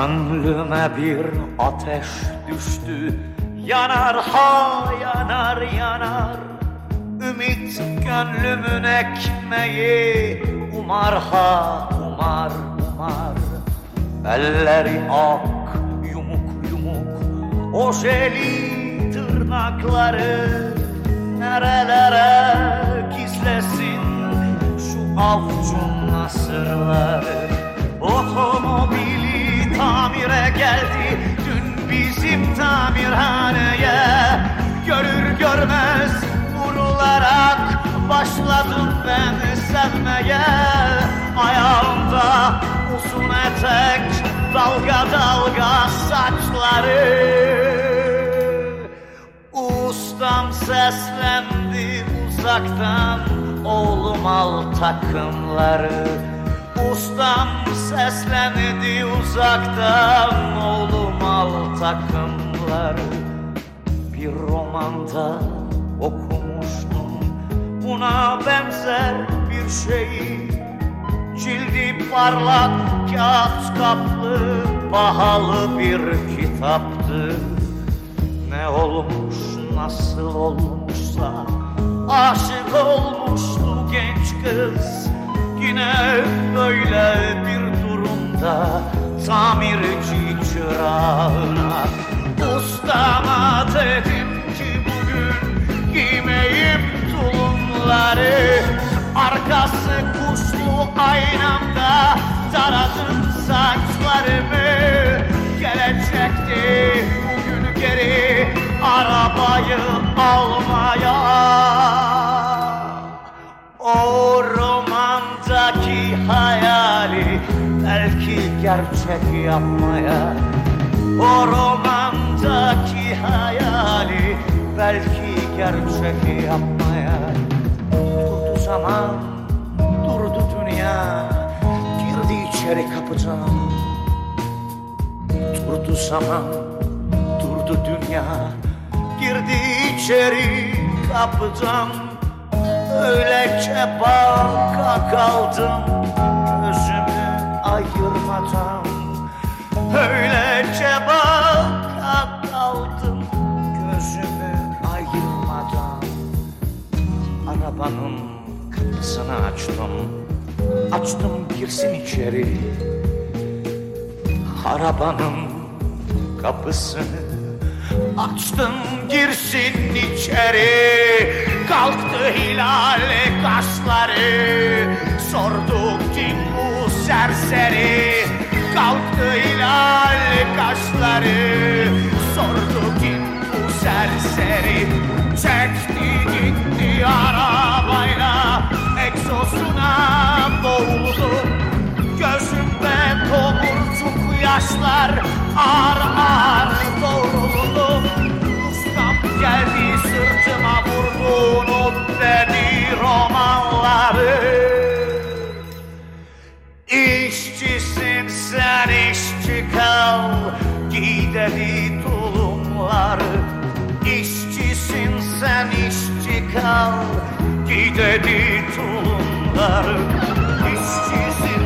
Gönlüme bir ateş düştü. Yanar ha yanar yanar. Ümit gönlümün ekmeği. Umar ha umar umar. Elleri ak yumuk yumuk. Ojeli tırnakları Nerelere gizlesin? Şu avucun nasırları Otomobili tamire geldi Dün bizim tamirhaneye. Görür görmez vurularak Başladım ben sevmeye Ayağımda uzun etek Dalga dalga saçları. Ustam seslendi uzaktan Oğlum al takımları Ustam seslendi uzaktan Oğlum al takımları. Bir romanda okumuştum Buna benzer bir şeyi. Cildi parlak kağıt kaplı Pahalı bir kitaptı. Ne olmuş nasıl olmuşsa Aşık olmuştu genç kız Yine böyle bir durumda Tamirci çırağına Ustama dedim ki bugün Giymeyim tulumları Arkası kuşlu aynamda gerçek yapmaya. O romandaki hayali belki gerçek yapmaya. Durdu zaman, durdu dünya. Girdi içeri kapıdan Durdu zaman, durdu dünya. Girdi içeri kapıdan Öylece baka kaldım ayırmadan Öylece baka kaldım Gözümü ayırmadan Arabanın kapısını açtım. Açtım girsin içeri. Arabanın kapısını Açtım girsin içeri. Kalktı hilal kaşları Sorduk kim bu serseri Kalktı hilal kaşları. Sorduk kim bu serseri Çekti gitti arabayla. Egzosuna boğuldu Gözümde tomurcuk yaşlar. Ağır Giy dedi tulumları. İşçisin sen işçi kal. Giy dedi tulumları. İşçisin